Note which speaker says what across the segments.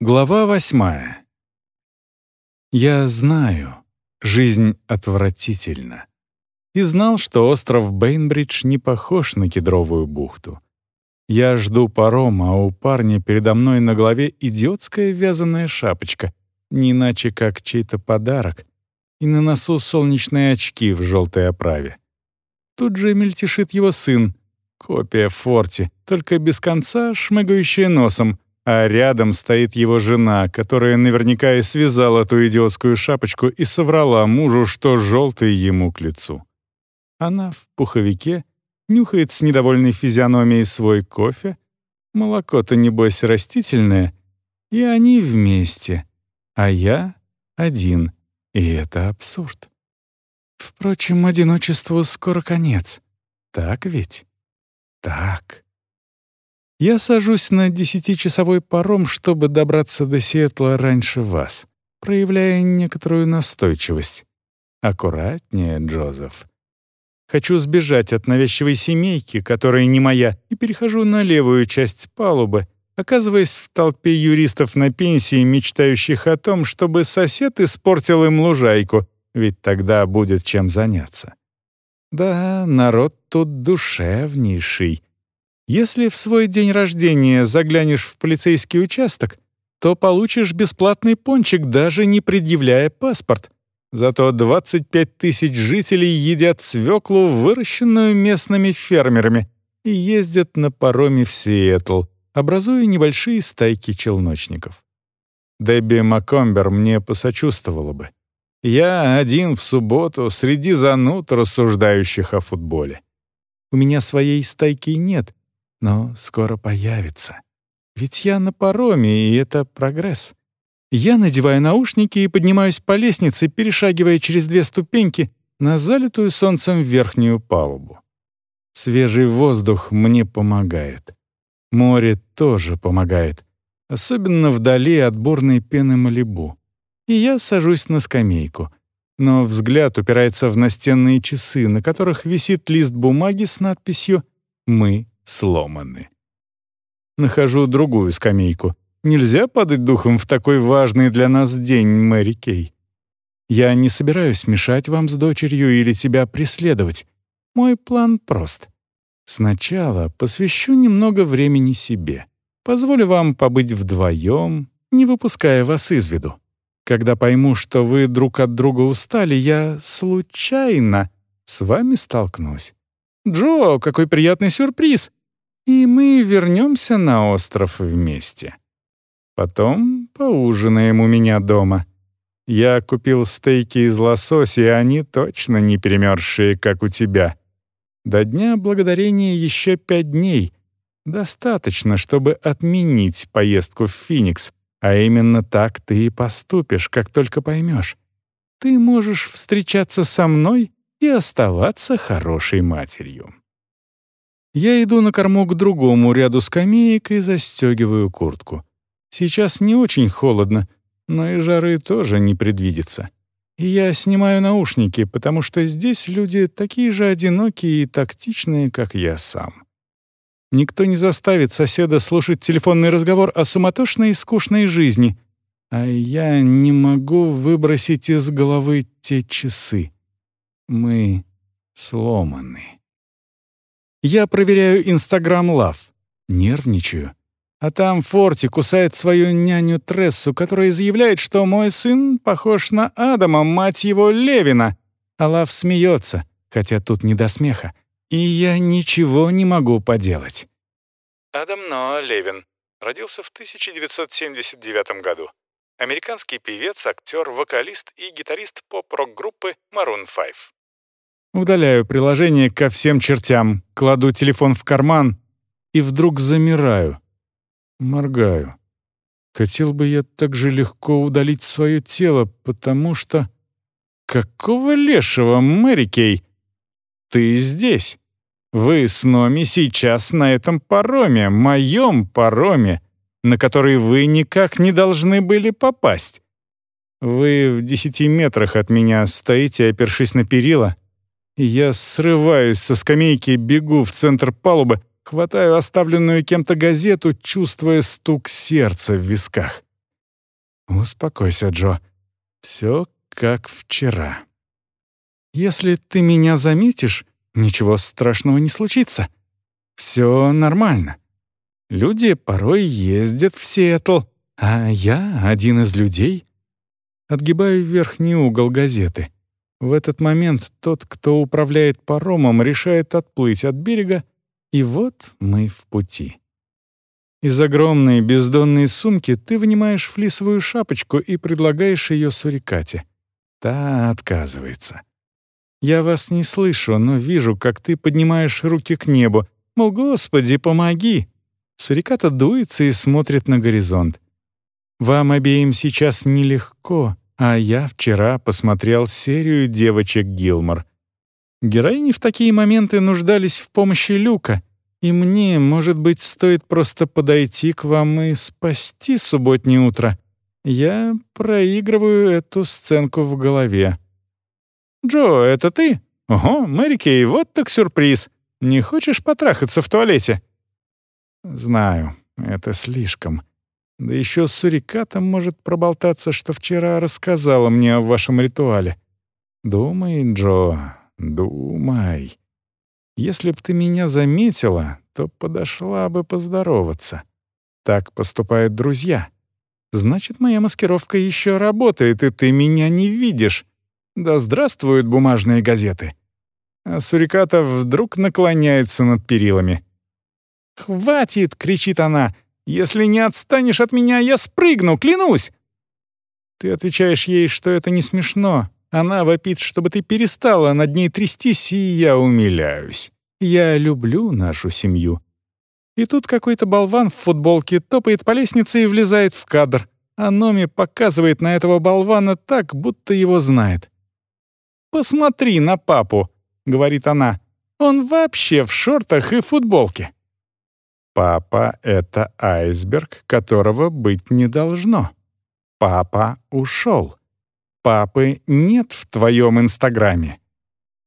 Speaker 1: Глава восьмая. Я знаю, жизнь отвратительна. И знал, что остров Бейнбридж не похож на кедровую бухту. Я жду паром, а у парня передо мной на голове идиотская вязаная шапочка, не иначе как чей-то подарок, и на носу солнечные очки в желтой оправе. Тут же мельтешит его сын, копия Форти, только без конца шмыгающая носом — а рядом стоит его жена, которая наверняка и связала ту идиотскую шапочку и соврала мужу, что желтый ему к лицу. Она в пуховике, нюхает с недовольной физиономией свой кофе, молоко-то, небось, растительное, и они вместе, а я один, и это абсурд. Впрочем, одиночеству скоро конец. Так ведь? Так. Я сажусь на десятичасовой паром, чтобы добраться до Сиэтла раньше вас, проявляя некоторую настойчивость. Аккуратнее, Джозеф. Хочу сбежать от навязчивой семейки, которая не моя, и перехожу на левую часть палубы, оказываясь в толпе юристов на пенсии, мечтающих о том, чтобы сосед испортил им лужайку, ведь тогда будет чем заняться. Да, народ тут душевнейший — если в свой день рождения заглянешь в полицейский участок, то получишь бесплатный пончик, даже не предъявляя паспорт. Зато 25 тысяч жителей едят свеклу, выращенную местными фермерами, и ездят на пароме в Сиэтл, образуя небольшие стайки челночников. Дебби Макомбер мне посочувствовала бы. Я один в субботу среди зануд, рассуждающих о футболе. У меня своей стайки нет, но скоро появится. Ведь я на пароме, и это прогресс. Я надеваю наушники и поднимаюсь по лестнице, перешагивая через две ступеньки на залитую солнцем верхнюю палубу. Свежий воздух мне помогает. Море тоже помогает, особенно вдали от бурной пены Малибу. И я сажусь на скамейку, но взгляд упирается в настенные часы, на которых висит лист бумаги с надписью «Мы сломаны. Нахожу другую скамейку. Нельзя падать духом в такой важный для нас день, Мэри Кей. Я не собираюсь мешать вам с дочерью или тебя преследовать. Мой план прост. Сначала посвящу немного времени себе. Позволю вам побыть вдвоем, не выпуская вас из виду. Когда пойму, что вы друг от друга устали, я случайно с вами столкнусь. «Джо, какой приятный сюрприз! И мы вернемся на остров вместе. Потом поужинаем у меня дома. Я купил стейки из лосося, и они точно не перемерзшие, как у тебя. До Дня Благодарения еще пять дней. Достаточно, чтобы отменить поездку в Феникс, а именно так ты и поступишь, как только поймешь. Ты можешь встречаться со мной и оставаться хорошей матерью. Я иду на корму к другому ряду скамеек и застегиваю куртку. Сейчас не очень холодно, но и жары тоже не предвидится. И я снимаю наушники, потому что здесь люди такие же одинокие и тактичные, как я сам. Никто не заставит соседа слушать телефонный разговор о суматошной и скучной жизни, а я не могу выбросить из головы те часы. Мы сломаны. Я проверяю Инстаграм Лав. Нервничаю. А там Форти кусает свою няню Трессу, которая заявляет, что мой сын похож на Адама, мать его, Левина. А Лав смеется, хотя тут не до смеха. И я ничего не могу поделать. Адам Ноа Левин. Родился в 1979 году. Американский певец, актер, вокалист и гитарист поп-рок-группы Maroon 5. Удаляю приложение ко всем чертям, кладу телефон в карман и вдруг замираю. Моргаю. Хотел бы я так же легко удалить свое тело, потому что... Какого лешего, Мэри Кей? Ты здесь. Вы с Номи сейчас на этом пароме, моем пароме, на который вы никак не должны были попасть. Вы в десяти метрах от меня стоите, опершись на перила, я срываюсь со скамейки, бегу в центр палубы, хватаю оставленную кем-то газету, чувствуя стук сердца в висках. Успокойся, Джо. Все как вчера. Если ты меня заметишь, ничего страшного не случится. Все нормально. Люди порой ездят в Сиэтл, а я один из людей. Отгибаю верхний угол газеты. В этот момент тот, кто управляет паромом, решает отплыть от берега, и вот мы в пути. Из огромной бездонной сумки ты вынимаешь флисовую шапочку и предлагаешь ее сурикате. Та отказывается. Я вас не слышу, но вижу, как ты поднимаешь руки к небу. Мол, Господи, помоги! Суриката дуется и смотрит на горизонт. Вам обеим сейчас нелегко, а я вчера посмотрел серию девочек Гилмор. Героини в такие моменты нуждались в помощи Люка, и мне, может быть, стоит просто подойти к вам и спасти субботнее утро. Я проигрываю эту сценку в голове. «Джо, это ты? Ого, Мэри Кей, вот так сюрприз. Не хочешь потрахаться в туалете?» «Знаю, это слишком. Да еще с сурикатом может проболтаться, что вчера рассказала мне о вашем ритуале. Думай, Джо, думай. Если б ты меня заметила, то подошла бы поздороваться. Так поступают друзья. Значит, моя маскировка еще работает, и ты меня не видишь. Да здравствуют бумажные газеты. А Суриката вдруг наклоняется над перилами. «Хватит!» — кричит она. «Если не отстанешь от меня, я спрыгну, клянусь!» Ты отвечаешь ей, что это не смешно, она вопит, чтобы ты перестала над ней трястись, и я умиляюсь. Я люблю нашу семью. И тут какой-то болван в футболке топает по лестнице и влезает в кадр, а Номи показывает на этого болвана так, будто его знает. «Посмотри на папу», — говорит она. «Он вообще в шортах и футболке». Папа — это айсберг, которого быть не должно. Папа ушел. Папы нет в твоем Инстаграме.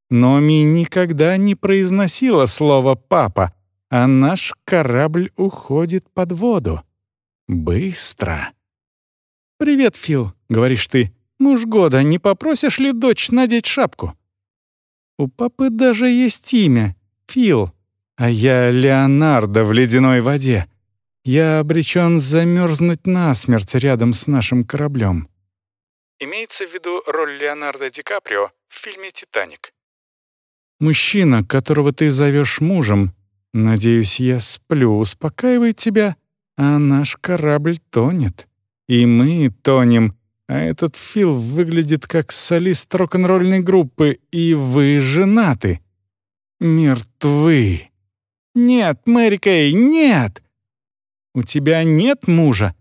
Speaker 1: Номи никогда не произносила слово «папа», а наш корабль уходит под воду. Быстро. «Привет, Фил», — говоришь ты. «Муж года, не попросишь ли дочь надеть шапку?» У папы даже есть имя — Фил, а я Леонардо в ледяной воде. Я обречен замерзнуть насмерть рядом с нашим кораблем. Имеется в виду роль Леонардо Ди Каприо в фильме «Титаник». Мужчина, которого ты зовешь мужем, надеюсь, я сплю, успокаивает тебя, а наш корабль тонет. И мы тонем, а этот Фил выглядит как солист рок-н-ролльной группы, и вы женаты. Мертвы. Нет, Мэри Кей, нет! У тебя нет мужа.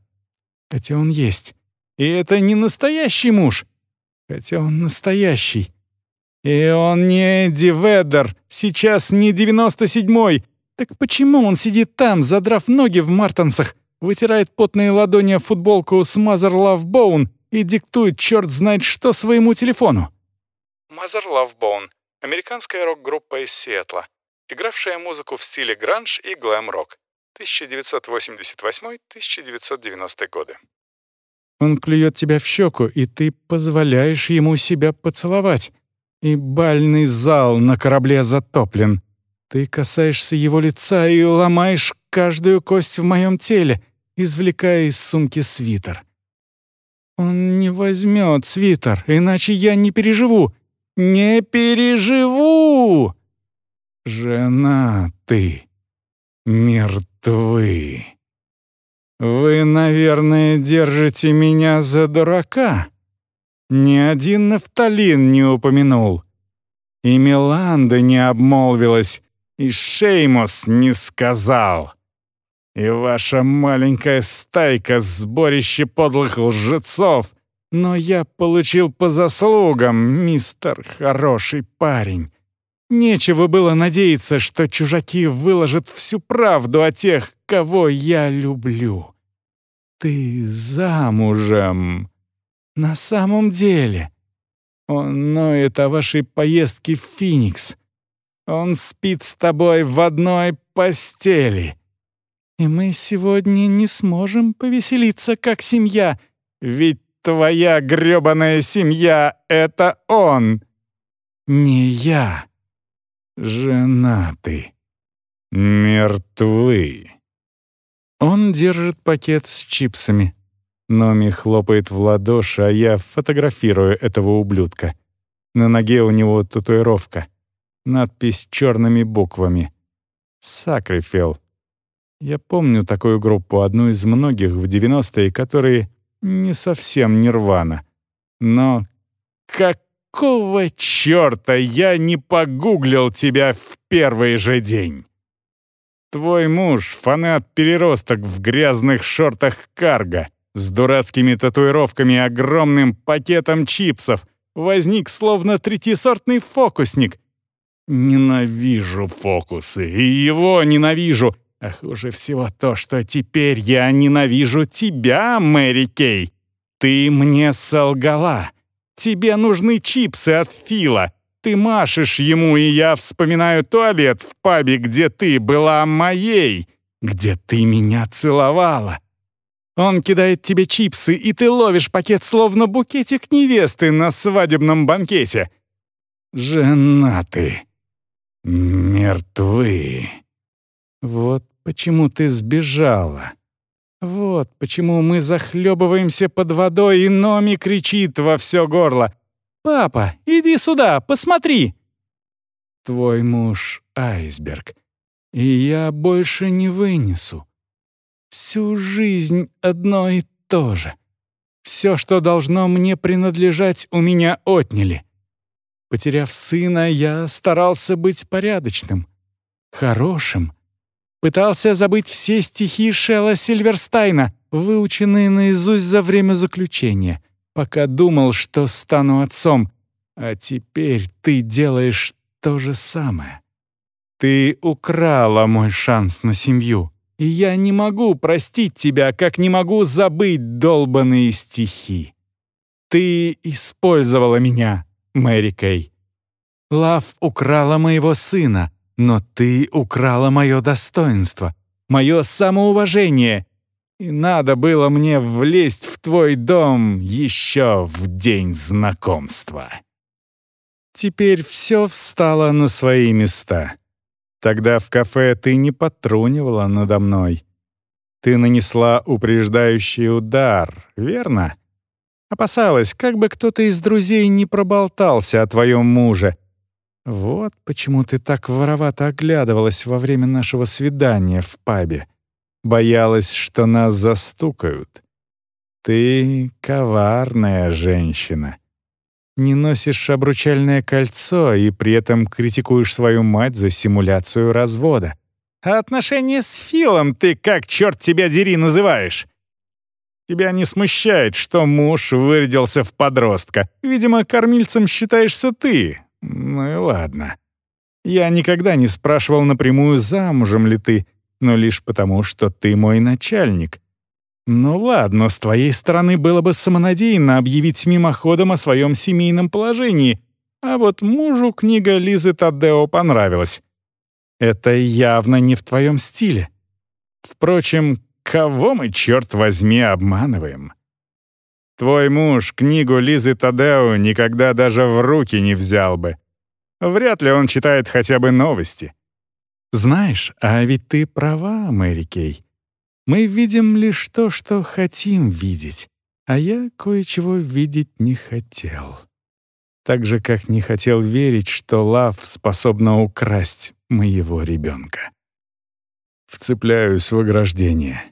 Speaker 1: Хотя он есть. И это не настоящий муж, хотя он настоящий. И он не Эдди Веддер, сейчас не девяносто седьмой. Так почему он сидит там, задрав ноги в мартансах, вытирает потные ладони о футболку с Mother Love Bone и диктует черт знает что своему телефону? Mother Love Bone — американская рок-группа из Сиэтла, игравшая музыку в стиле гранж и глэм-рок. 1988-1990 годы. Он клюет тебя в щеку, и ты позволяешь ему себя поцеловать. И бальный зал на корабле затоплен. Ты касаешься его лица и ломаешь каждую кость в моем теле, извлекая из сумки свитер. Он не возьмет свитер, иначе я не переживу. Не переживу! Жена ты. Мертвы. «Вы, наверное, держите меня за дурака?» Ни один нафталин не упомянул. И Миланда не обмолвилась, и Шеймус не сказал. И ваша маленькая стайка — сборище подлых лжецов. Но я получил по заслугам, мистер хороший парень. Нечего было надеяться, что чужаки выложат всю правду о тех, кого я люблю. Ты замужем. На самом деле. Он ноет о вашей поездке в Феникс. Он спит с тобой в одной постели. И мы сегодня не сможем повеселиться как семья. Ведь твоя грёбаная семья — это он. Не я. Женаты. Мертвы. Он держит пакет с чипсами. Номи хлопает в ладоши, а я фотографирую этого ублюдка. На ноге у него татуировка. Надпись черными буквами. «Сакрифел». Я помню такую группу, одну из многих в 90-е, которые не совсем нирвана. Но какого чёрта я не погуглил тебя в первый же день? Твой муж — фанат-переросток в грязных шортах карго, с дурацкими татуировками и огромным пакетом чипсов. Возник словно третьесортный фокусник. Ненавижу фокусы, и его ненавижу. А хуже всего то, что теперь я ненавижу тебя, Мэри Кей. Ты мне солгала. Тебе нужны чипсы от Фила. Ты машешь ему, и я вспоминаю туалет в пабе, где ты была моей, где ты меня целовала. Он кидает тебе чипсы, и ты ловишь пакет, словно букетик невесты на свадебном банкете. Женаты. Мертвы. Вот почему ты сбежала. Вот почему мы захлебываемся под водой, и Номи кричит во все горло. «Папа, иди сюда, посмотри!» Твой муж — айсберг, и я больше не вынесу. Всю жизнь одно и то же. Все, что должно мне принадлежать, у меня отняли. Потеряв сына, я старался быть порядочным, хорошим — Пытался забыть все стихи Шелла Сильверстайна, выученные наизусть за время заключения, пока думал, что стану отцом. А теперь ты делаешь то же самое. Ты украла мой шанс на семью, и я не могу простить тебя, как не могу забыть долбанные стихи. Ты использовала меня, Мэри Кей. Лав украла моего сына, но ты украла мое достоинство, мое самоуважение, и надо было мне влезть в твой дом еще в день знакомства. Теперь все встало на свои места. Тогда в кафе ты не потрунивала надо мной. Ты нанесла упреждающий удар, верно? Опасалась, как бы кто-то из друзей не проболтался о твоем муже, вот почему ты так воровато оглядывалась во время нашего свидания в пабе. Боялась, что нас застукают. Ты коварная женщина. Не носишь обручальное кольцо и при этом критикуешь свою мать за симуляцию развода. А отношения с Филом ты как, черт тебя дери, называешь? Тебя не смущает, что муж вырядился в подростка. Видимо, кормильцем считаешься ты, ну и ладно. Я никогда не спрашивал напрямую, замужем ли ты, но лишь потому, что ты мой начальник. Ну ладно, с твоей стороны было бы самонадеянно объявить мимоходом о своем семейном положении, а вот мужу книга Лизы Таддео понравилась. Это явно не в твоем стиле. Впрочем, кого мы, черт возьми, обманываем? Твой муж книгу Лизы Тадео никогда даже в руки не взял бы. Вряд ли он читает хотя бы новости. Знаешь, а ведь ты права, Мэри Кей. Мы видим лишь то, что хотим видеть, а я кое-чего видеть не хотел. Так же, как не хотел верить, что Лав способна украсть моего ребенка. Вцепляюсь в ограждение.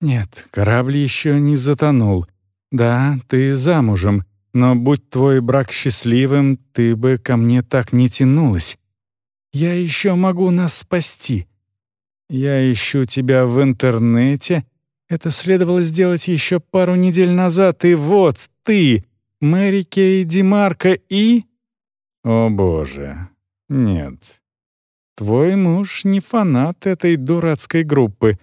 Speaker 1: Нет, корабль еще не затонул — да, ты замужем, но будь твой брак счастливым, ты бы ко мне так не тянулась. Я еще могу нас спасти. Я ищу тебя в интернете. Это следовало сделать еще пару недель назад, и вот ты, Мэри Кей Димарко и... О боже, нет. Твой муж не фанат этой дурацкой группы.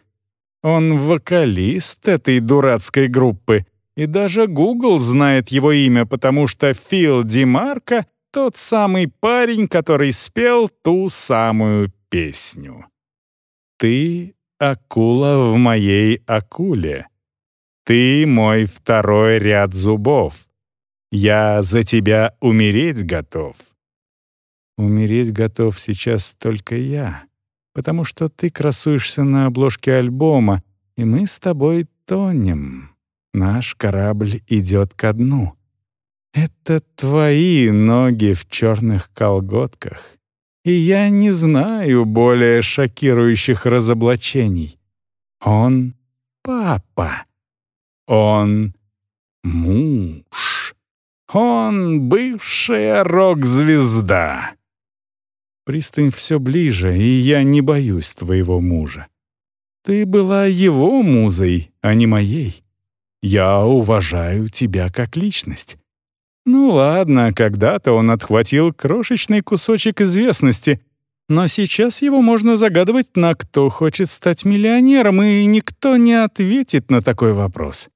Speaker 1: Он вокалист этой дурацкой группы — и даже Google знает его имя, потому что Фил Ди Марко — тот самый парень, который спел ту самую песню. «Ты — акула в моей акуле». Ты мой второй ряд зубов. Я за тебя умереть готов. Умереть готов сейчас только я, потому что ты красуешься на обложке альбома, и мы с тобой тонем. Наш корабль идет ко дну. Это твои ноги в черных колготках. И я не знаю более шокирующих разоблачений. Он — папа. Он — муж. Он — бывшая рок-звезда. Пристань все ближе, и я не боюсь твоего мужа. Ты была его музой, а не моей. Я уважаю тебя как личность. Ну ладно, когда-то он отхватил крошечный кусочек известности, но сейчас его можно загадывать на кто хочет стать миллионером, и никто не ответит на такой вопрос.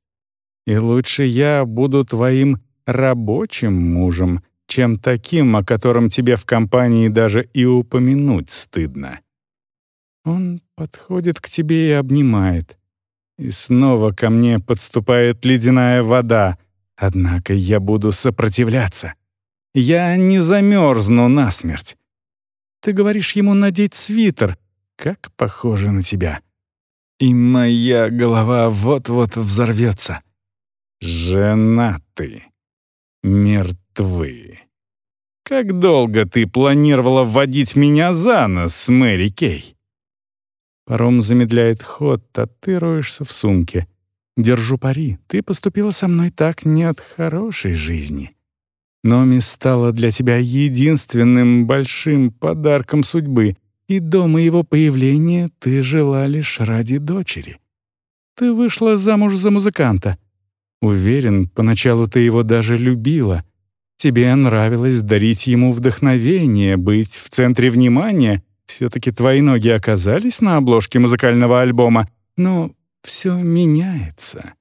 Speaker 1: И лучше я буду твоим рабочим мужем, чем таким, о котором тебе в компании даже и упомянуть стыдно. Он подходит к тебе и обнимает. И снова ко мне подступает ледяная вода — Однако я буду сопротивляться. Я не замерзну насмерть. Ты говоришь ему надеть свитер. Как похоже на тебя. И моя голова вот-вот взорвется. Женаты. Мертвы. Как долго ты планировала вводить меня за нос, Мэри Кей? Паром замедляет ход, а ты роешься в сумке. Держу пари, ты поступила со мной так не от хорошей жизни. Номи стала для тебя единственным большим подарком судьбы, и до моего появления ты жила лишь ради дочери. Ты вышла замуж за музыканта. Уверен, поначалу ты его даже любила. Тебе нравилось дарить ему вдохновение, быть в центре внимания. Все-таки твои ноги оказались на обложке музыкального альбома, но все меняется.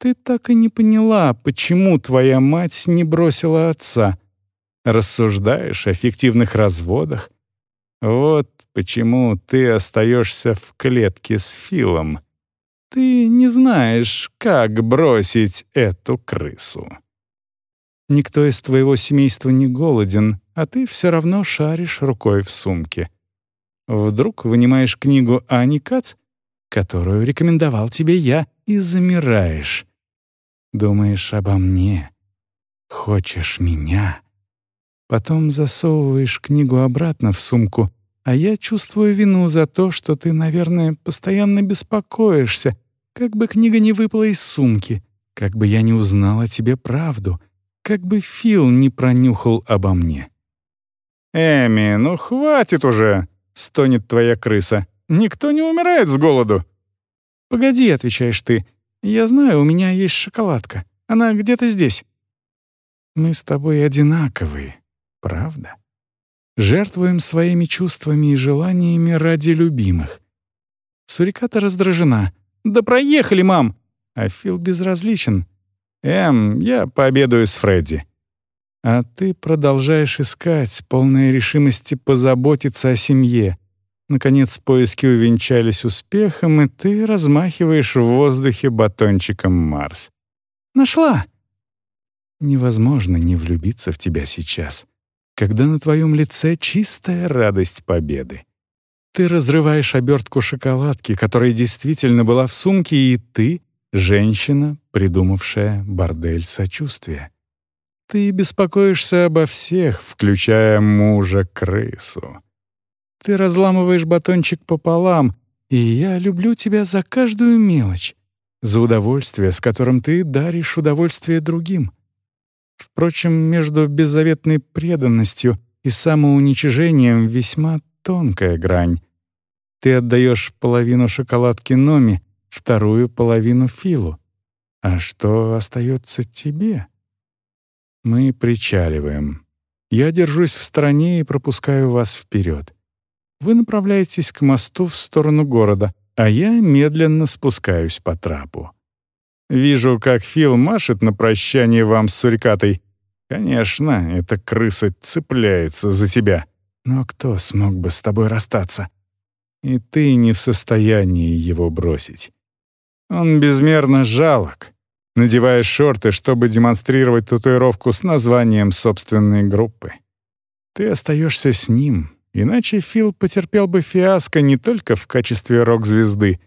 Speaker 1: Ты так и не поняла, почему твоя мать не бросила отца. Рассуждаешь о фиктивных разводах. Вот почему ты остаешься в клетке с Филом. Ты не знаешь, как бросить эту крысу. Никто из твоего семейства не голоден, а ты все равно шаришь рукой в сумке. Вдруг вынимаешь книгу Ани Кац которую рекомендовал тебе я, и замираешь. Думаешь обо мне, хочешь меня. Потом засовываешь книгу обратно в сумку, а я чувствую вину за то, что ты, наверное, постоянно беспокоишься, как бы книга не выпала из сумки, как бы я не узнала тебе правду, как бы Фил не пронюхал обо мне. «Эми, ну хватит уже!» — стонет твоя крыса. Никто не умирает с голоду». «Погоди», — отвечаешь ты. «Я знаю, у меня есть шоколадка. Она где-то здесь». Мы с тобой одинаковые, правда? Жертвуем своими чувствами и желаниями ради любимых. Суриката раздражена. «Да проехали, мам!» А Фил безразличен. «Эм, я пообедаю с Фредди». А ты продолжаешь искать, полной решимости позаботиться о семье, Наконец поиски увенчались успехом, и ты размахиваешь в воздухе батончиком Марс. «Нашла!» Невозможно не влюбиться в тебя сейчас, когда на твоем лице чистая радость победы. Ты разрываешь обертку шоколадки, которая действительно была в сумке, и ты — женщина, придумавшая бордель сочувствия. Ты беспокоишься обо всех, включая мужа-крысу. Ты разламываешь батончик пополам, и я люблю тебя за каждую мелочь, за удовольствие, с которым ты даришь удовольствие другим. Впрочем, между беззаветной преданностью и самоуничижением весьма тонкая грань. Ты отдаешь половину шоколадки Номи, вторую половину Филу. А что остается тебе? Мы причаливаем. Я держусь в стороне и пропускаю вас вперед. Вы направляетесь к мосту в сторону города, а я медленно спускаюсь по трапу. Вижу, как Фил машет на прощание вам с Сурикатой. Конечно, эта крыса цепляется за тебя. Но кто смог бы с тобой расстаться? И ты не в состоянии его бросить. Он безмерно жалок, надевая шорты, чтобы демонстрировать татуировку с названием собственной группы. Ты остаешься с ним, иначе Фил потерпел бы фиаско не только в качестве рок-звезды,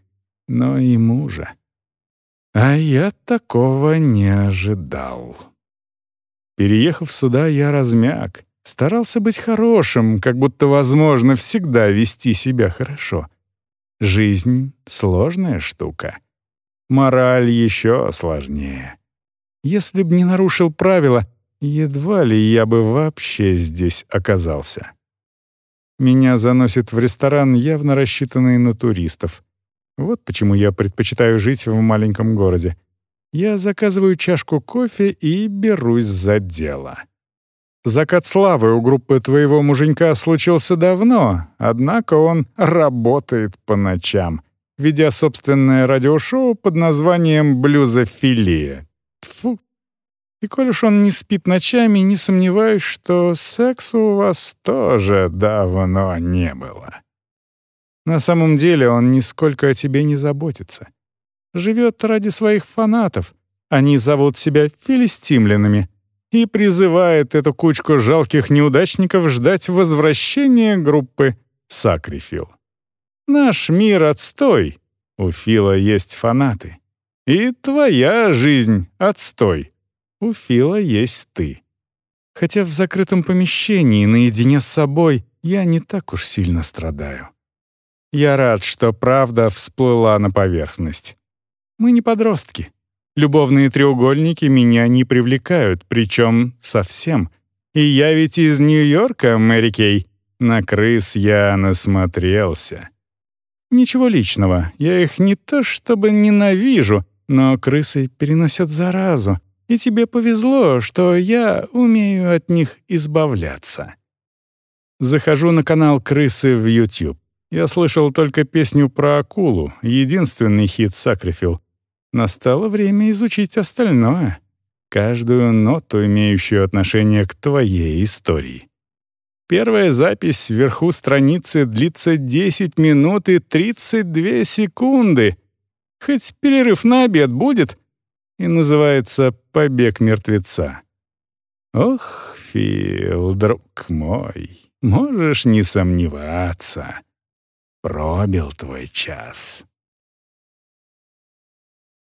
Speaker 1: но и мужа. А я такого не ожидал. Переехав сюда, я размяк, старался быть хорошим, как будто возможно всегда вести себя хорошо. Жизнь — сложная штука. Мораль еще сложнее. Если б не нарушил правила, едва ли я бы вообще здесь оказался. Меня заносит в ресторан, явно рассчитанный на туристов. Вот почему я предпочитаю жить в маленьком городе. Я заказываю чашку кофе и берусь за дело. Закат славы у группы твоего муженька случился давно, однако он работает по ночам, ведя собственное радиошоу под названием «Блюзофилия». Тфу. И коль уж он не спит ночами, не сомневаюсь, что секса у вас тоже давно не было. На самом деле он нисколько о тебе не заботится. Живет ради своих фанатов. Они зовут себя филистимлянами — и призывает эту кучку жалких неудачников ждать возвращения группы «Сакрифил». Наш мир отстой, у Фила есть фанаты. И твоя жизнь отстой, у Фила есть ты. Хотя в закрытом помещении, наедине с собой, я не так уж сильно страдаю. Я рад, что правда всплыла на поверхность. Мы не подростки. Любовные треугольники меня не привлекают, причем совсем. И я ведь из Нью-Йорка, Мэри Кей. На крыс я насмотрелся. Ничего личного, я их не то чтобы ненавижу, но крысы переносят заразу, и тебе повезло, что я умею от них избавляться. Захожу на канал «Крысы» в YouTube. Я слышал только песню про акулу, единственный хит Сакрифил. Настало время изучить остальное, каждую ноту, имеющую отношение к твоей истории. Первая запись вверху страницы длится 10 минут и 32 секунды. Хоть перерыв на обед будет. И называется «Побег мертвеца». Ох, Фил, друг мой, можешь не сомневаться. Пробил твой час.